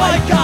My God.